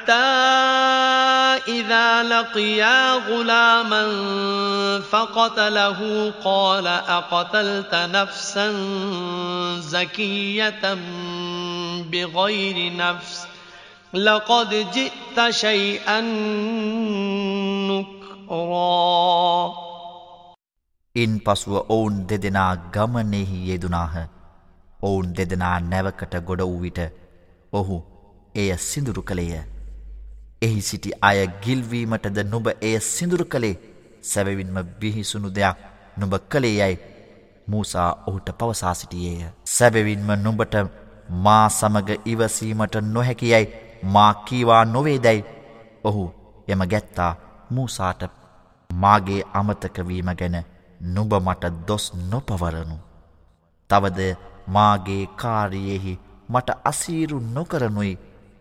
حتى إذا لقيا غلاما فقتله قال أقتلت نفسا زكية بغير نفس لقد جئت شيئا نكرا ඉන් පසුව ඔවුන් දෙදෙනා ගමනෙහි යෙදුනාහ ඔවුන් දෙදෙනා නැවකට ගොඩ වූ විට ඔහු එය සිදුරු කළේය. එහි සිටි අය ගිල්වීමටද නුබ එය සිදුරු කළේ සැබවින්ම බිහිසුණු දෙයක් නුබ කළේ යැයි මූසා ඔහුට පවසා සිටියේය. සැබවින්ම නුඹට මා සමග ඉවසීමට නොහැකි යැයි මා කීවා නොවේදැයි ඔහු එම ගැත්තා මූසාට මාගේ අමතකවීම ගැන නුබ මට දොස් නොපවරනු. තවද මාගේ කාරයෙහි මට අසීරු නොකරනුයි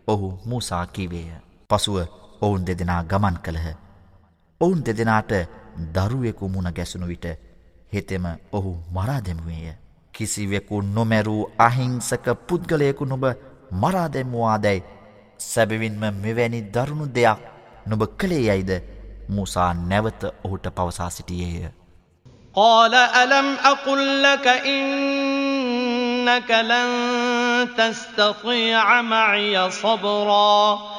ඔහු මූසා කිවේය. පසුව ඔවුන් දෙදෙනා ගමන් කළහ. ඔවුන් දෙදෙනාට දරුවෙකු මුණ ගැසුණු විට හෙතෙම ඔහු මරාදැමුවේය. කිසිවෙකු නොමැරූ අහිංසක පුද්ගලයකු නොබ මරාදැම්මවාදැයි සැබවින්ම මෙවැනි දරුණු දෙයක් නොබ කළේ යයිද මුසා නැවත ඔහුට පවසා සිටියේය. قال ألم أقل لك إنك لن تستطيع معي صبرا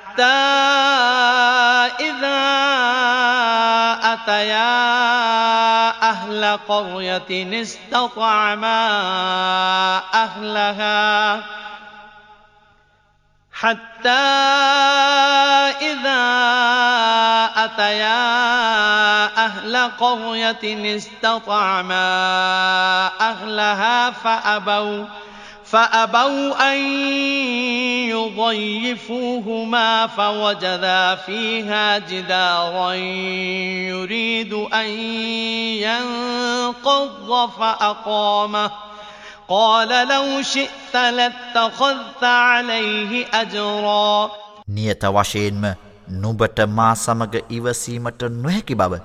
إذا أتيا أهل قرية استطعما أهلها حتى إذا أتيا أهل قرية استطعما أهلها فأبوا فأبوا أن يضيفوهما فوجدا فيها جدارا يريد أن ينقض فأقامه قال لو شئت لاتخذت عليه أجرا නියත වශයෙන්ම නුබට මා සමග ඉවසීමට නොහැකි බව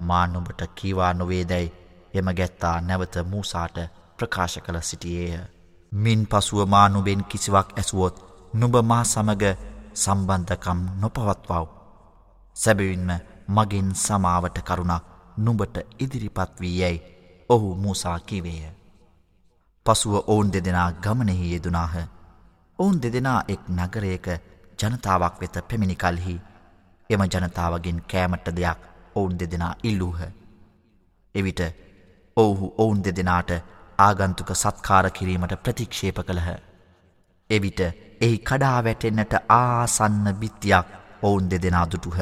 මා නුබට කීවා නොවේදැයි එම ගැත්තා නැවත මූසාට ප්‍රකාශ කළ සිටියේය. මින් පසුව මානුබෙන් කිසිවක් ඇසුවොත් නුබ මා සමග සම්බන්ධකම් නොපවත්වව්. සැබවින්ම මගින් සමාවට කරුණක් නුඹට ඉදිරිපත් වී යැයි ඔහු මූසා කිවේය. පසුව ඔවුන් දෙදෙනා ගමනෙහි යෙදුනාහ. ඔවුන් දෙදෙනා එක් නගරයක ජනතාවක් වෙත පැමිණි කල්හි එම ජනතාවගෙන් කෑමට දෙයක් ඔවුන් දෙදෙනා ඉල්ලූහ. එවිට ඔවුහු ඔවුන් දෙදෙනාට ආගන්තුක සත්කාර කිරීමට ප්‍රතික්ෂේප කළහ. එවිට එහි කඩා වැටෙන්න්නට ආසන්න බිත්තියක් ඔවුන් දෙදෙනා දුටුහ.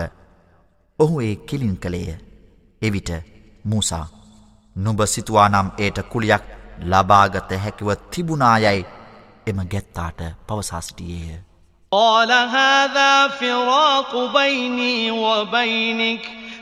ඔහු ඒ කිලින් කළේය. එවිට මූසා නුබ සිතුවානම් ඒට කුලියක් ලබාගත හැකිව තිබුණායයි එම ගැත්තාට පවසා සිටියේය. قال هذا فراق بيني وبينك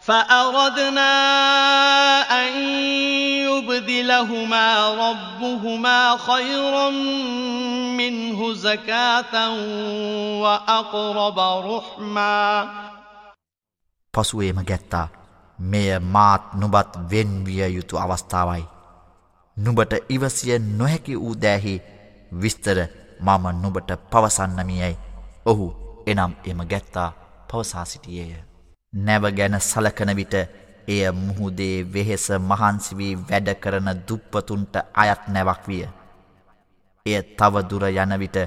فأردنا أن يبدلهما ربهما خيرا منه زكاة وأقرب رحما පසුවේම ගැත්තා මෙය මාත් නුබත් වෙන්විය යුතු අවස්ථාවයි. නුබට ඉවසිය නොහැකි වූ දෑහි විස්තර මම නුබට පවසන්නමියයි ඔහු එනම් එම ගැත්තා පවසා සිටියේය. නැව ගැන සලකන විට එය මුහුදේ වෙහෙස මහන්සිවී වැඩ කරන දුප්පතුන්ට අයත් නැවක් විය. එය තවදුර යනවිට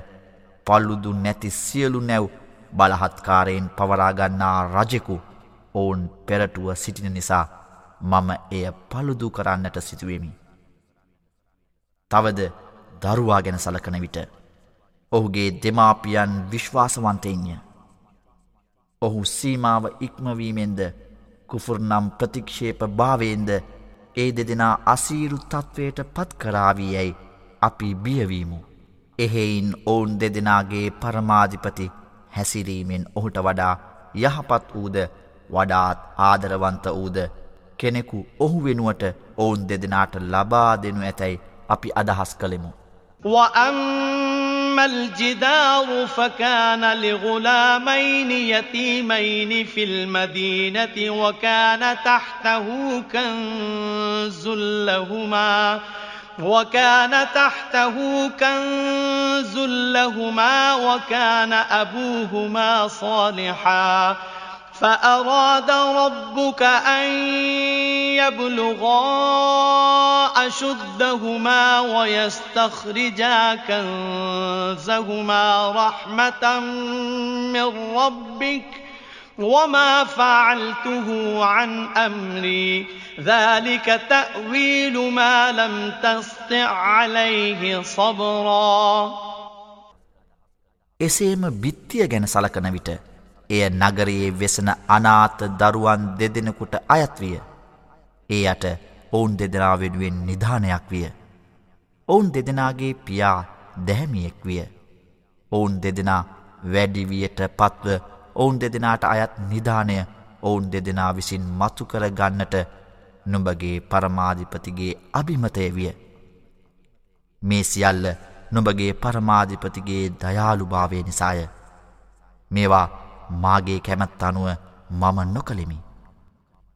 පල්ලුදු නැති සියලු නැව් බලහත්කාරයෙන් පවරාගන්නා රජෙකු ඔවුන් පෙරටුව සිටින නිසා මම එය පළුදු කරන්නට සිතුවෙමි. තවද දරුවා ගැන සලකන විට ඔහුගේ දෙමාපියන් විශ්වාසවන්තයින්ය. ඔහු සීමාව ඉක්මවීමෙන්ද කුෆුර්නම් ප්‍රතික්ෂේප භාවයෙන්ද ඒ දෙදෙනා අසීරු තත්ත්වයට පත්කරාවී යැයි අපි බියවීමු. එහෙයින් ඔවුන් දෙදෙනාගේ පරමාධිපති හැසිරීමෙන් ඔහුට වඩා යහපත් වූද වඩාත් ආදරවන්ත වූද කෙනෙකු ඔහු වෙනුවට ඔවුන් දෙදෙනාට ලබා දෙනු ඇතැයි අපි අදහස් කළෙමු. وأما الجدار فكان لغلامين يتيمين في المدينة وكان تحته كنز لهما وكان تحته كنز لهما وكان أبوهما صالحا فأراد ربك أن يبلغا أشدهما ويستخرجا كنزهما رحمة من ربك وما فعلته عن أمري ذلك تأويل ما لم تستع عليه صبرا එසේම බිත්තිය ගැන සලකන විට එය නගරයේ වෙසන අනාත දරුවන් දෙදෙනෙකුට අයත් විය. ඒ යට ඔවුන් දෙදෙනා වෙනුවෙන් නිධානයක් විය. ඔවුන් දෙදෙනාගේ පියා දැහැමියෙක් විය. ඔවුන් දෙදෙනා වැඩිවියට පත්ව ඔවුන් දෙදෙනාට අයත් නිධානය ඔවුන් දෙදෙනා විසින් මතු කර ගන්නට නුඹගේ පරමාධිපතිගේ අභිමතය විය. මේ සියල්ල නුඹගේ පරමාධිපතිගේ දයාළුභාවය නිසාය. මේවා මාගේ කැමැත් අනුව මම නොකළෙමි.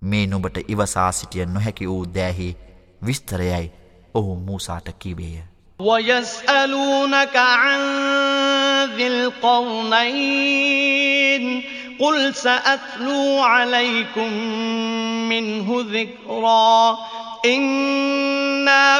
මේ නුබට ඉවසා සිටිය නොහැකි වූ දෑහි විස්තරයයි ඔහු මූසාට කිවේය. ويسألونك عن ذي القرنين قل سأتلو عليكم منه ذكرا إنا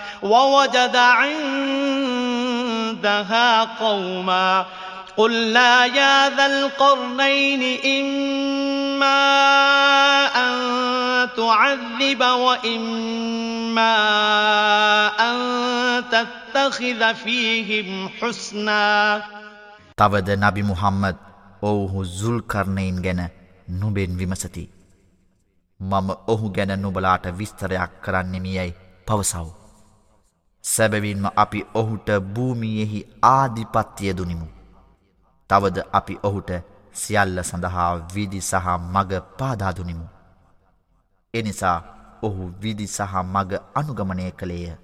ووجد عندها قوما قلنا يا ذا القرنين إما أن تعذب وإما أن تتخذ فيهم حسنا තවද නබි මුහම්මද ඔවුහු සුල්කරණයින් ගැන නුබෙන් විමසති. මම ඔහු ගැන නුබලාට විස්තරයක් කරන්නෙමියයි පවසව්. සැබවින්ම අපි ඔහුට භූමියෙහි ආධිපත්තිය දුනිමු. තවද අපි ඔහුට සියල්ල සඳහා විදි සහ මග පාදාදුනිමු. එනිසා ඔහු විදි සහ මග අනුගමනය කළේය.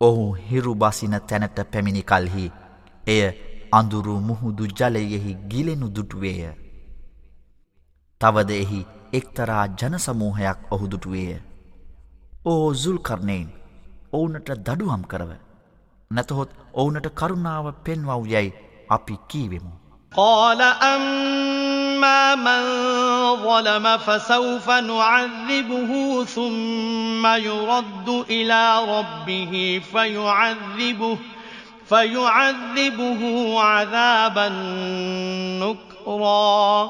ඔහු හිරුබසින තැනට පැමිණි කල්හි එය අඳුරු මුහුදු ජලයෙහි ගිලෙනු දුටුවේය. තවද එහි එක්තරා ජනසමූහයක් ඔහු දුටුවේය. ඕ සුල්කරණයෙන් ඔවුනට දඩුවම් කරව. නැතහොත් ඔවුනට කරුණාව පෙන්වව් යැයි අපි කීවෙමු. قال أما من ظلم فسوف نعذبه ثم يرد إلى ربه فيعذبه فيعذبه عذابا نكرا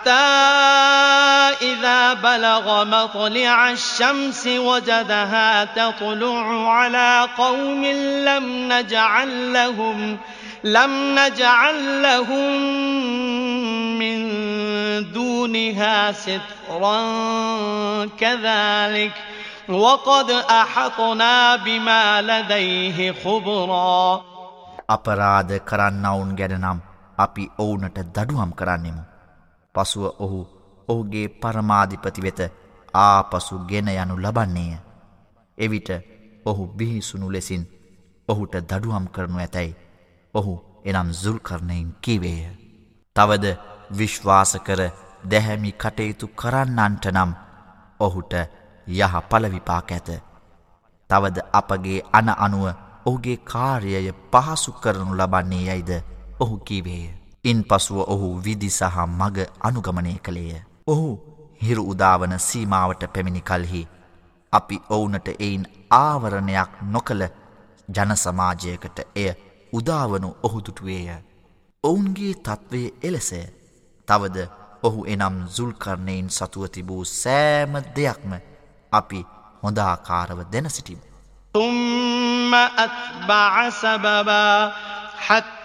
حتى إذا بلغ مطلع الشمس وجدها تطلع على قوم لم نجعل لهم لم نجعل لهم من دونها سترا كذلك وقد أحطنا بما لديه خبرا අපරාධ කරන්නවුන් ගැන නම් අපි ඔවුනට දඩුවම් කරන්නෙමු. පසුව ඔහු ඔහුගේ පරමාධිපති වෙත ආපසු ගෙන යනු ලබන්නේය. එවිට ඔහු බිහිසුණු ලෙසින් ඔහුට දඩුවම් කරනු ඇතැයි. ඔහු එනම් զුල් කරනයින් කිවේය. තවද විශ්වාස කර දැහැමි කටයුතු කරන්නන්ට නම් ඔහුට යහ පලවිපාක ඇත. තවද අපගේ අන අනුව ඔහුගේ කාර්යය පහසු කරනු ලබන්නේ යයිද ඔහු කීවේය. ඉන් පසුව ඔහු විදි සහ මග අනුගමනය කළේය. ඔහු හිරු උදාවන සීමාවට පැමිණි කල්හි. අපි ඔවුනට එයින් ආවරණයක් නොකළ ජනසමාජයකට එය උදාවනු ඔහුදුටුවේය. ඔවුන්ගේ තත්ත්වය එලෙසය. තවද ඔහු එනම් සුල්කරණයෙන් සතුවතිබූ සෑම දෙයක්ම අපි හොඳාකාරව දෙන සිටිම්. තුම්ම අත්බාසබබා හත්.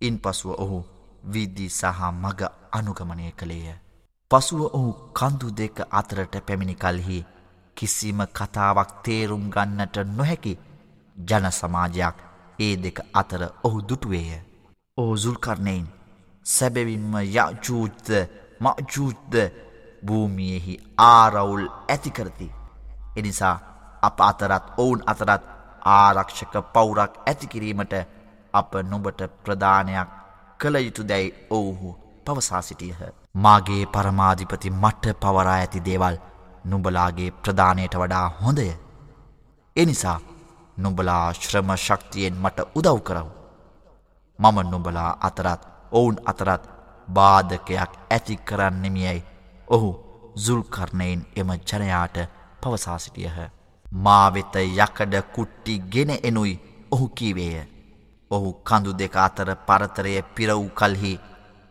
ඉන් පසුව ඔහු විද්දී සහ මග අනුගමනය කළේය. පසුව ඔහු කන්දු දෙක අතරට පැමිණි කල්හි කිසිම කතාවක් තේරුම් ගන්නට නොහැකි ජන සමාජයක් ඒ දෙක අතර ඔහු දුටුවේය. ඕ සුල්කරණයින් සැබැවින්ම යජූත්ද මජූත්ද භූමියෙහි ආරවුල් ඇතිකරති. එනිසා අප අතරත් ඔවුන් අතරත් ආරක්ෂක පවුරක් ඇතිකිරීමට අප නුඹට ප්‍රධානයක් කළ යුතු දැයි ඔවුහු පවසා සිටියහ. මාගේ පරමාධිපති මට්ට පවරා ඇති දේවල් නුඹලාගේ ප්‍රධානයට වඩා හොඳය. එනිසා නුඹලා ශ්‍රම ශක්තියෙන් මට උදව් කරව. මම නුඹලා අතරත් ඔවුන් අතරත් බාධකයක් ඇති කරන්නෙමියයි ඔහු සුල්කරණයෙන් එම ජනයාට පවසා සිටියහ. මා වෙත යකඩ කුට්ටි ගෙන එනුයි ඔහු කීවේය. ඔහු කඳු දෙක අතර පරතරය පිරවූ කල්හි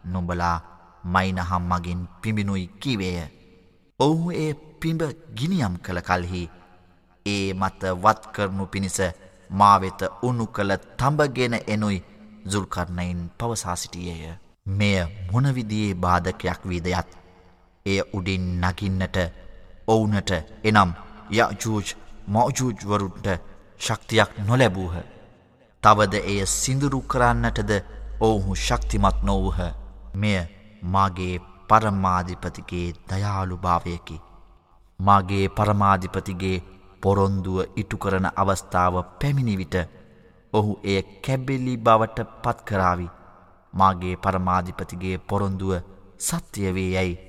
නොබලා මයිනහම් මගින් පිඹිනුයි කිවේය. ඔහු ඒ පිඹ ගිනියම් කළ කල්හි ඒ මත වත්කරනු පිණිස මාවෙත උනු කළ තඹගෙන එනුයිዙල්කරණයින් පවසා සිටියේය. මෙය මොනවිදියේ බාධකයක් වීදයත් එය උඩින් නගින්නට ඔවුනට එනම් යජූජ් මෝජූජ්වරුන්ට ශක්තියක් නොලැබූහ. තවද එය සිදුරු කරන්නටද ඔවුහු ශක්තිමත් නොවූහ මෙය මාගේ පරමාධිපතිගේ දයාලු භාවයකි. මාගේ පරමාධිපතිගේ පොරොන්දුව ඉටු කරන අවස්ථාව පැමිණි විට ඔහු එය කැබෙලි බවට පත්කරාවි මාගේ පරමාධිපතිගේ පොරොන්දුව සත්‍යවේ යැයි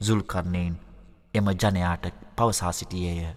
සුල්කරණයෙන් එම ජනයාට පවසා සිටියේය.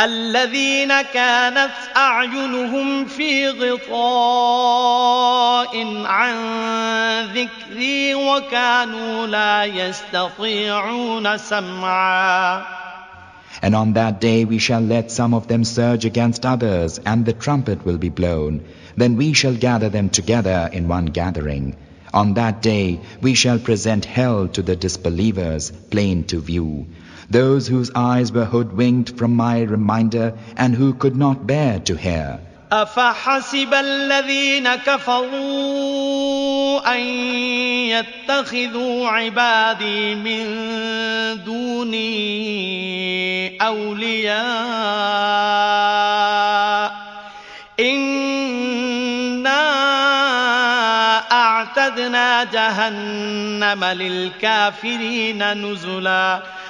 الذين كانت أعينهم في غطاء عن ذكري وكانوا لا يستطيعون سمعا And on that day we shall let some of them surge against others, and the trumpet will be blown. Then we shall gather them together in one gathering. On that day we shall present hell to the disbelievers, plain to view those whose eyes were hoodwinked from my reminder and who could not bear to hear. أفحسب الذين كفروا أن يتخذوا عبادي من دوني أولياء إنا أعتدنا جهنم للكافرين نزلاً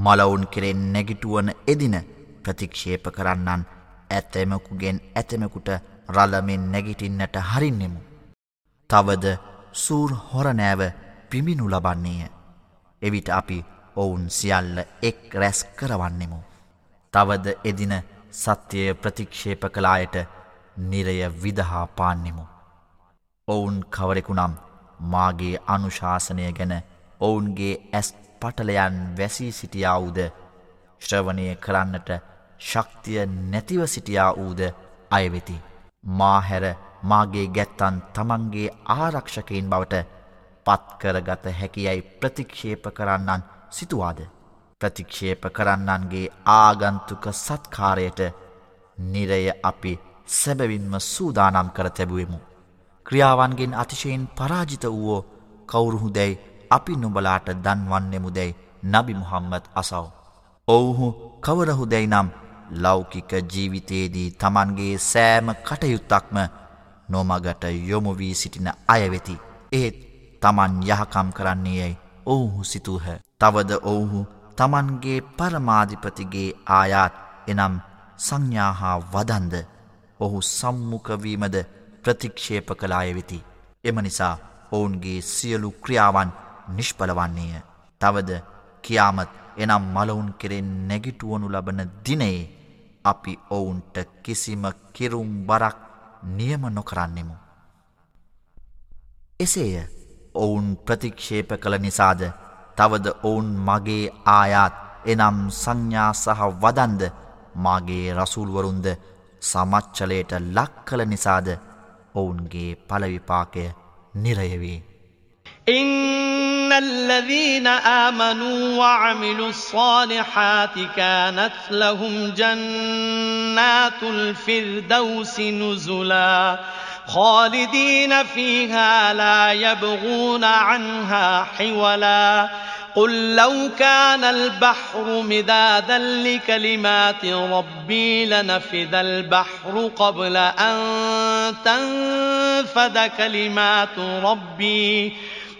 මලවුන් කෙරෙන් නැගිටුවන එදින ප්‍රතික්ෂේප කරන්නන් ඇත්තෙමකුගෙන් ඇතෙමකුට රලමෙන් නැගිටින්නට හරින්නෙමු. තවද සූර් හොරනෑව පිමිනු ලබන්නේය. එවිට අපි ඔවුන් සියල්ල එක් රැස් කරවන්නෙමු. තවද එදින සත්‍යය ප්‍රතික්ෂේප කලායට නිරය විදහා පාන්නෙමු. ඔවුන් කවරෙකුනම් මාගේ අනුශාසනය ගැන ඔවුන්ගේ ඇස් පටලයන් වැසී සිටියා වූද ශ්‍රවණය කරන්නට ශක්තිය නැතිව සිටියා වූද අයවෙති. මාහැර මාගේ ගැත්තන් තමන්ගේ ආරක්ෂකයින් බවට පත්කරගත හැකියයි ප්‍රතික්ෂේප කරන්නන් සිතුවාද. ප්‍රතික්ෂේප කරන්නන්ගේ ආගන්තුක සත්කාරයට නිරය අපි සැබවින්ම සූදානම් කර තැබුවමු. ක්‍රියාවන්ගෙන් අතිශයෙන් පරාජිත වුවෝ කවුරුහු දැයි අපි නුඹලාට දන්වන්නෙමුදැයි නබි මුහම්මත් අසව. ඔවුහු කවරහුදැයි නම් ලෞකික ජීවිතයේදී තමන්ගේ සෑම කටයුත්තක්ම නොමගට යොමුවී සිටින අයවෙති. ඒත් තමන් යහකම් කරන්නේ යැයි ඔවුහු සිතුහ. තවද ඔවුහු තමන්ගේ පරමාධිපතිගේ ආයාත් එනම් සංඥාහා වදන්ද ඔහු සම්මුකවීමද ප්‍රතික්ෂේප කලාය වෙති. එම නිසා ඔවුන්ගේ සියලු ක්‍රියාවන් නිෂ්පල වන්නේය. තවද කියාමත් එනම් මලවුන් කෙරෙන් නැගිටුවනු ලබන දිනයේ අපි ඔවුන්ට කිසිම කිරුම් බරක් නියම නොකරන්නෙමු. එසේය ඔවුන් ප්‍රතික්ෂේප කළ නිසාද තවද ඔවුන් මගේ ආයාත් එනම් සංඥා සහ වදන්ද මාගේ රසුල්වරුන්ද සමච්චලයට ලක් කළ නිසාද ඔවුන්ගේ පලවිපාකය නිරයවේ. إن الذين آمنوا وعملوا الصالحات كانت لهم جنات الفردوس نزلا خالدين فيها لا يبغون عنها حولا قل لو كان البحر مدادا لكلمات ربي لنفذ البحر قبل أن تنفذ كلمات ربي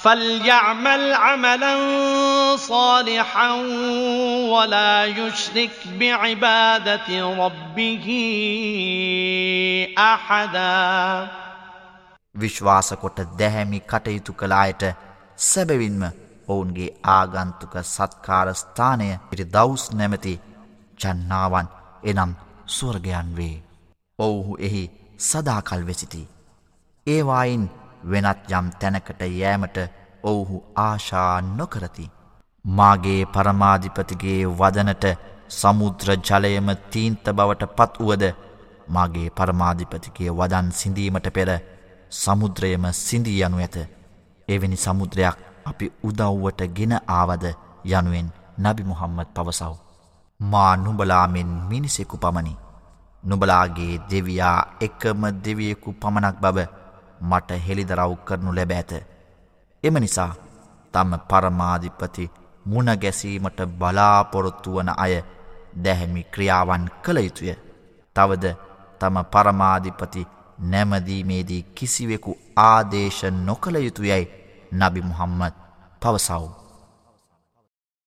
فليعمل عملا صالحا ولا يشرك بعبادة ربه أحدا විශ්වාස කොට දැහැමි කටයුතු කළ අයට සැබවින්ම ඔවුන්ගේ ආගන්තුක සත්කාර ස්ථානය පිරි දවුස් නැමති ජන්නාවන් එනම් ස්වර්ගයන් වේ. ඔවුහු එහි සදාකල් වෙසිති. ඒවායින් වෙනත් යම් තැනකට යෑමට ඔවුහු ආශා නොකරති. මාගේ පරමාධිපතිගේ වදනට සමුද්‍ර ජලයම තීන්ත බවට පත් වුවද මාගේ පරමාධිපතිගේ වදන් සිඳීමට පෙර සමුද්‍රයම සිින්දී යනු ඇත. එවැනි සමුද්‍රයක් අපි උදව්වට ගෙන ආවද යනුවෙන් නබි මුහම්මද පවසව. මා නුබලාමෙන් මිනිසෙකු පමණි. නුබලාගේ දෙවයා එකම දෙවියෙකු පමණක් බව මට හෙළිදරව් කරනු ලැබ ඇත. එම නිසා තම පරමාධිපති මුණගැසීමට බලාපොරොත්තු වන අය දැහැමි ක්‍රියාවන් කළ යුතුය. තවද තම පරමාධිපති නැමදීමේදී කිසිවෙකු ආදේශ නොකළ යුතු යැයි නබි මුහම්මද පවසව්.